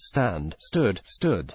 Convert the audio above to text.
stand, stood, stood.